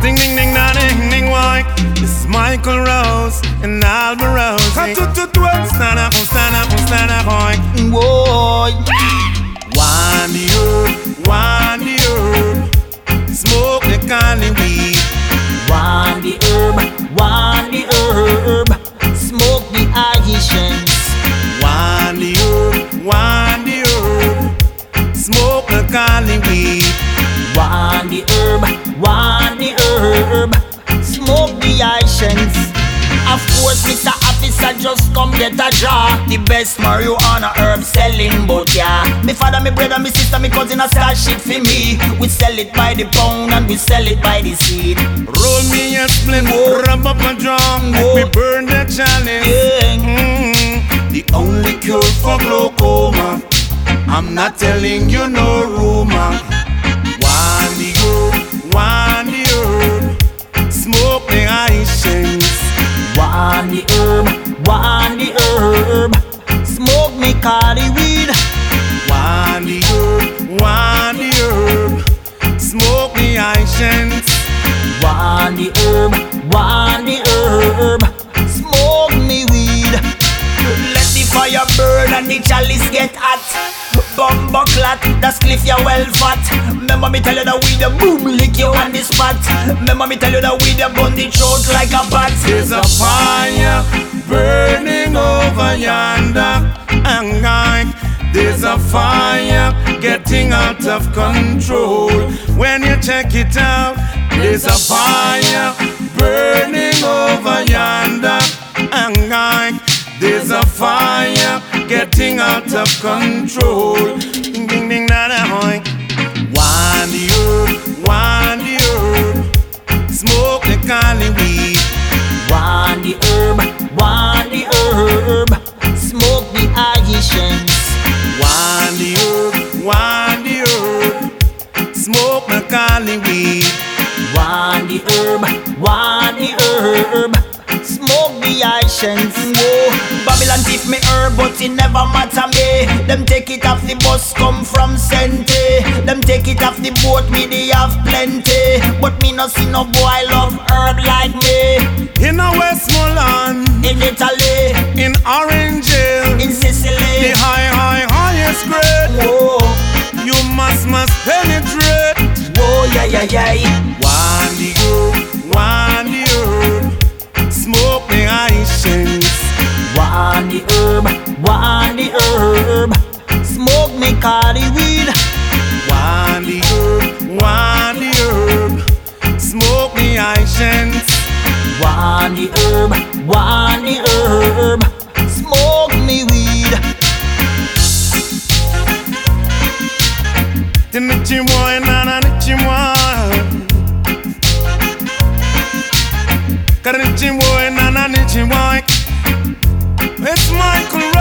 Ding ding ding da ding ding why? This is Michael Rose and Alba Rose. Stand up, stand up, stand up, boy. Boy. Wind the herb, wind the herb. Smoke the cali weed. Wind the herb, wind the herb. Smoke the Haitians. Wind the herb, wind the herb. Smoke the cali weed. Wind the herb, wind the herb. Smoke the Haitians. Of course, Mr. Officer just come get a jar. The best marijuana herb selling, but yeah. Me father, me brother, me sister, me cousin, a start shit for me. We sell it by the pound and we sell it by the seed. Roll me a splint, Whoa. rub up a drum, Whoa. me burn the chalice. Yeah. Mm, the only cure for glaucoma. I'm not telling you no rumor. Smoke me weed. Wind the herb, wind the herb. Smoke the Haitians. Wind the herb, wind the herb. Smoke me weed. Let the fire burn and the chalice get hot. Bumbo clat, that's cliff you well fat. Remember me tell you that weed a boom lick you on the spot. Remember me tell you that weed a burn the throat like a bat. There's a fire burning over yonder. There's a fire getting out of control. When you check it out, there's a fire burning over yonder. There's a fire getting out of control. Ding ding ding da da hoy. Wind the herb, wind herb. Smoke the cali weed. Wind the herb, wind the herb. The herb, wind the herb. Smoke the Haitians. Whoa. Babylon thief me herb, but it never matter me. Them take it off the bus, come from Sente. Them take it off the boat, me they have plenty. But me no see no boy love herb like me. In a Westmoreland, In Italy, in Orange Hill, in Sicily the high, high, highest grade. Whoa, You must, must penetrate. whoa, yeah, yeah, yeah. Wind Me weed. Wind the herb, wind the herb. Smoke the Haitians. Wind the herb, wind the herb. Smoke me weed. Tinichi boy, nana nichi boy. Karichi boy, nana nichi boy. It's Michael